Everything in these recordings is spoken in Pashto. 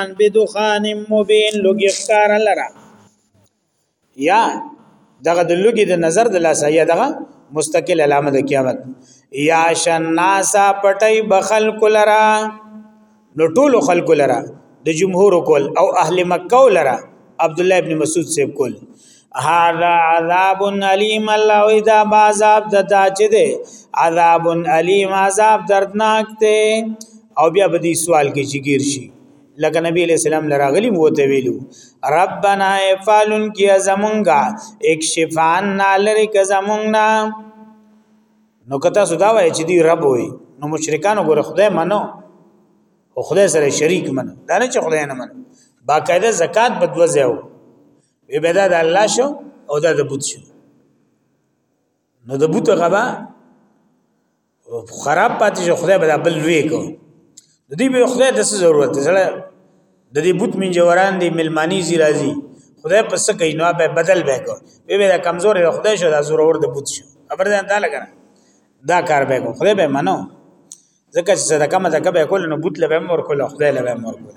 ان بدخان مبین لوګي ښکار لرا یا دغه د لوګي د نظر د لاسه یا دغه مستقل علامه د قیامت یا شناسا پټي بخل کلرا نو ټول خلق لرا د جمهور کول او اهل مکه لرا عبد الله ابن مسعود سیب کول هذا عذاب علیم الله وی دا عذاب د دا چې دی عذاب علیم عذاب دردناک دی او بیا به دې سوال کې چې گیر شي لکه نبی علیہ السلام لراغلی مو ته ویلو ربنا افعلن کی زمونگا اکشفان نالری که زمونگنا نو کتا سودا وای چې دی رب وي نو مشرکان وګوره خدای منو او خدای سره شریک منو دا نه چې خدای نه منو باقاعده زکات بدوځو وی به دا د الله شو او دا د بوت شو نو د بوت غبا خراب پاتې شو خدای به بل لوی کو د دې به خدای د څه ضرورت دی سره د دې بوت من جوران دی ملمانی زی راځي خدای پس کوي نو به بدل به کو به به کمزور خدای شو دا ضرور د بوت شو خبر ده دا لګره دا کار به کو خدای به منو ځکه چې صدقه مزکه به کول نو بوت لبه مور کول خدای لبه مور کول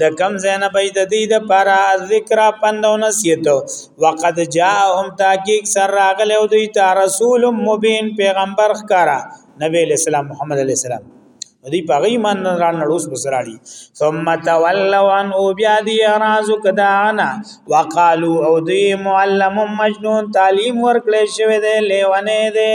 د کم زین بی د دې د پارا ذکر پند او نصیحت وقد جاءهم تحقیق سر راغل او دوی ته رسول مبین پیغمبر ښکارا نبی اسلام محمد علی السلام دوی په غي مان را نړوس بسراړي ثم تولوا عن بیا دی راز کدانا وقالو او دوی معلم مجنون تعلیم ورکړې شوی دی لیونه دی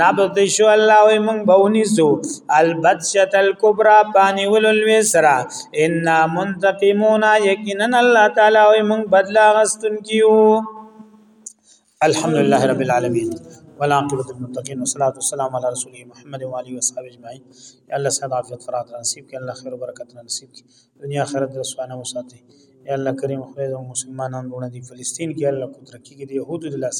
نبطش الله وي مونږ به ونیسو البتشت الکبرى پانی ولولوي سرا ان منتقمون یقینا الله تعالی وي مونږ بدلا غستون کیو الحمد لله رب العالمین ولا عقبۃ المتقین والصلاة والسلام علی رسول محمد و علیه وصحبه اجمعین یا الله صاحب عافیت فرات نصیب کړي الله خیر و برکت نصیب کړي دنیا آخرت رسوانه وساتي یا الله کریم خدای زموږ مسلمانان ورونه دي فلسطین کې الله قدرت کې دي يهودو د لاس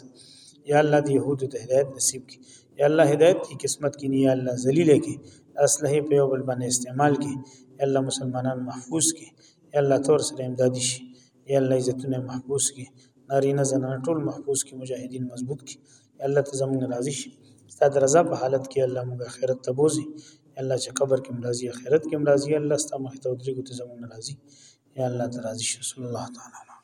یا الله د يهودو د هدایت نصیب کې یا الله هدایت کی قسمت کې نه یا الله ذلیل کې اصله په یو بل باندې استعمال کې یا الله مسلمانان محفوظ کې یا الله تور سره امدادي شي یا الله عزتونه محفوظ کې نارینه زنانه ټول محفوظ کې مجاهدین مضبوط کې یا الله ته زموږ راضي شي ستاسو رضا په حالت کې الله موږ آخرت ته بوزي یا الله چې قبر کې مرضی آخرت کې مرضی الله ستا مخ ته ودرېږو ته زموږ ناراضي یا الله ته راضي شي صلی الله تعالی علیه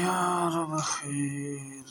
یا رب خیر